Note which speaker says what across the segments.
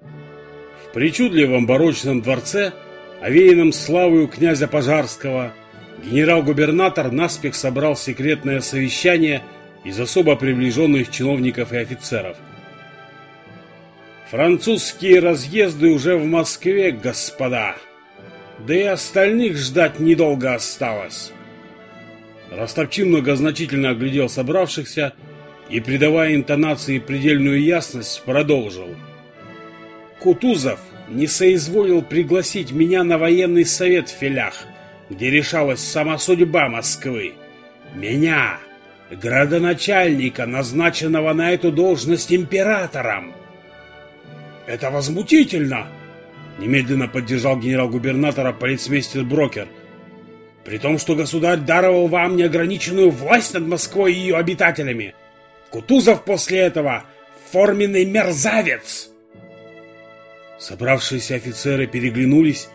Speaker 1: В причудливом барочном дворце, овеянном славою князя Пожарского, генерал-губернатор наспех собрал секретное совещание из особо приближенных чиновников и офицеров. Французские разъезды уже в Москве, господа. Да и остальных ждать недолго осталось. Ростовчин многозначительно оглядел собравшихся и, придавая интонации предельную ясность, продолжил. Кутузов не соизволил пригласить меня на военный совет в Филях, где решалась сама судьба Москвы. Меня, градоначальника, назначенного на эту должность императором. Это возмутительно! Немедленно поддержал генерал-губернатора полицмейстер Брокер. При том, что государь даровал вам неограниченную власть над Москвой и ее обитателями. Кутузов после этого форменный мерзавец! Собравшиеся офицеры переглянулись,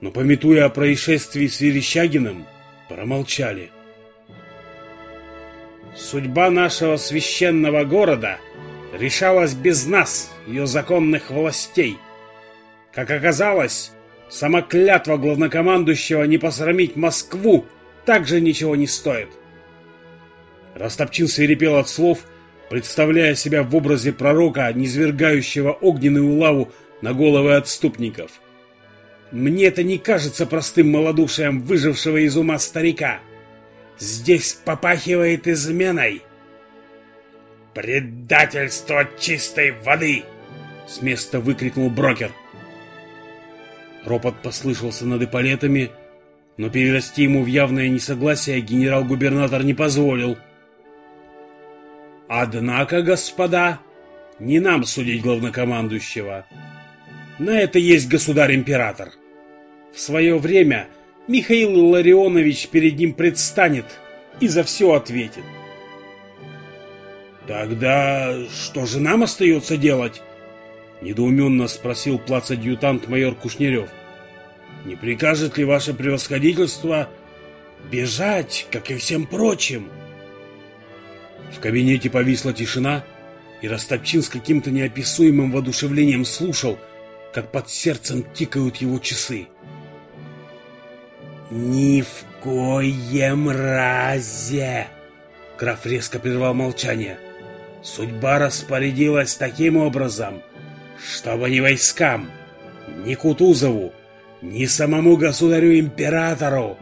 Speaker 1: но, пометуя о происшествии с Верещагиным, промолчали. Судьба нашего священного города решалась без нас, ее законных властей. Как оказалось, сама клятва главнокомандующего не посрамить Москву также ничего не стоит. Растопчин свирепел от слов, представляя себя в образе пророка, низвергающего огненную лаву на головы отступников. Мне это не кажется простым малодушием выжившего из ума старика. Здесь попахивает изменой. «Предательство чистой воды!» — с места выкрикнул брокер. Ропот послышался над эполетами, но перерасти ему в явное несогласие генерал-губернатор не позволил. «Однако, господа, не нам судить главнокомандующего. На это есть государь-император. В свое время Михаил Ларионович перед ним предстанет и за все ответит. «Тогда что же нам остается делать?» Недоуменно спросил плац-адъютант майор Кушнерев. «Не прикажет ли ваше превосходительство бежать, как и всем прочим?» В кабинете повисла тишина, и Ростопчин с каким-то неописуемым воодушевлением слушал, как под сердцем тикают его часы. «Ни в коем разе!» Граф резко прервал молчание. «Судьба распорядилась таким образом, чтобы ни войскам, ни Кутузову, ни самому государю-императору,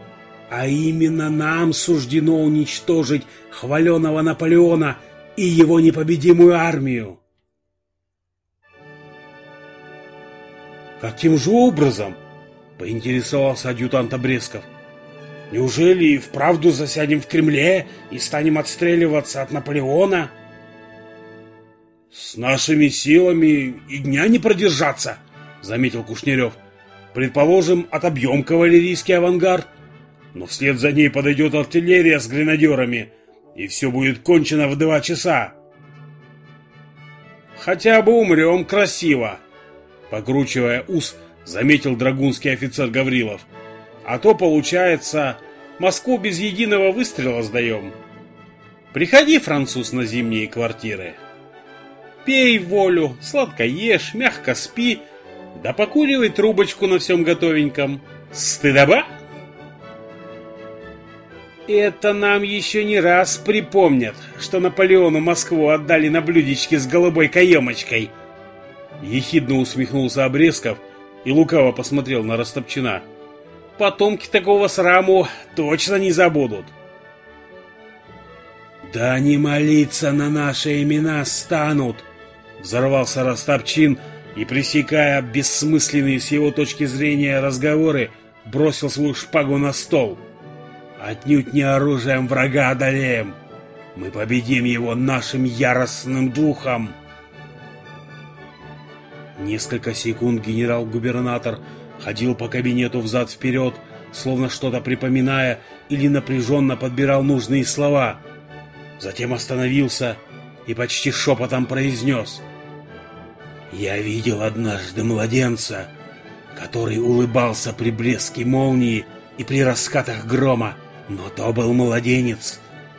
Speaker 1: а именно нам суждено уничтожить хваленого Наполеона и его непобедимую армию. «Каким же образом?» — поинтересовался адъютант Обрезков. «Неужели и вправду засядем в Кремле и станем отстреливаться от Наполеона?» «С нашими силами и дня не продержаться», — заметил Кушнерев. «Предположим, отобьем кавалерийский авангард, но вслед за ней подойдет артиллерия с гренадерами, и все будет кончено в два часа». «Хотя бы умрем красиво», Покручивая ус, заметил драгунский офицер Гаврилов. А то, получается, Москву без единого выстрела сдаем. Приходи, француз, на зимние квартиры. Пей волю, сладко ешь, мягко спи, да покуривай трубочку на всем готовеньком. Стыдоба? Это нам еще не раз припомнят, что Наполеону Москву отдали на блюдечке с голубой каемочкой – Ехидно усмехнулся Обрезков и лукаво посмотрел на Растопчина. Потомки такого сраму точно не забудут. «Да не молиться на наши имена станут!» Взорвался Растопчин и, пресекая бессмысленные с его точки зрения разговоры, бросил свою шпагу на стол. «Отнюдь не оружием врага одолеем! Мы победим его нашим яростным духом!» Несколько секунд генерал-губернатор ходил по кабинету взад-вперед, словно что-то припоминая или напряженно подбирал нужные слова. Затем остановился и почти шепотом произнес. «Я видел однажды младенца, который улыбался при блеске молнии и при раскатах грома, но то был младенец.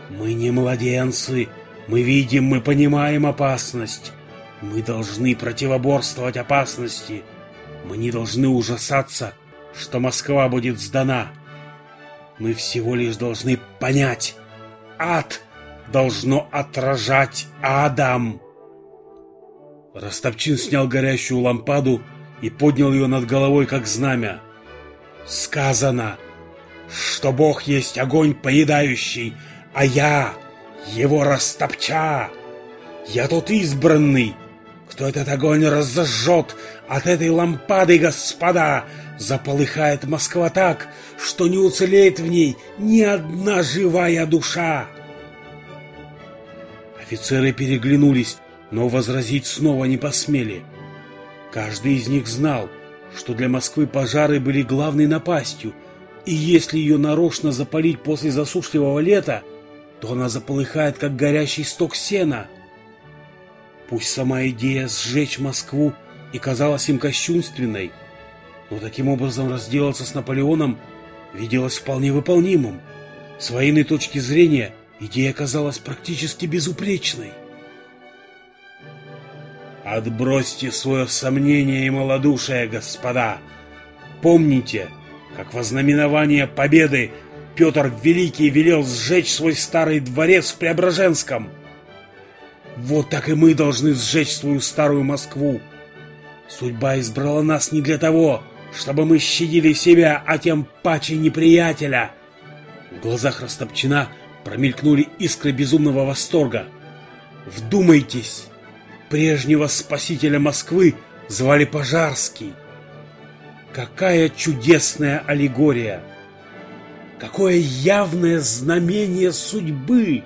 Speaker 1: Мы не младенцы, мы видим, мы понимаем опасность. Мы должны противоборствовать опасности. Мы не должны ужасаться, что Москва будет сдана. Мы всего лишь должны понять. Ад должно отражать Адам. Растопчин снял горящую лампаду и поднял ее над головой, как знамя. Сказано, что Бог есть огонь поедающий, а я его растопча. Я тот избранный, кто этот огонь разожжет от этой лампады, господа, заполыхает Москва так, что не уцелеет в ней ни одна живая душа. Офицеры переглянулись, но возразить снова не посмели. Каждый из них знал, что для Москвы пожары были главной напастью, и если ее нарочно запалить после засушливого лета, то она заполыхает, как горящий сток сена. Пусть сама идея сжечь Москву и казалась им кощунственной, но таким образом разделаться с Наполеоном виделось вполне выполнимым. С военной точки зрения идея казалась практически безупречной. Отбросьте свое сомнение и малодушие, господа. Помните, как во знаменование победы Петр Великий велел сжечь свой старый дворец в Преображенском. Вот так и мы должны сжечь свою старую Москву. Судьба избрала нас не для того, чтобы мы щадили себя, а тем паче неприятеля. В глазах Растопчина промелькнули искры безумного восторга. Вдумайтесь, прежнего спасителя Москвы звали Пожарский. Какая чудесная аллегория! Какое явное знамение судьбы!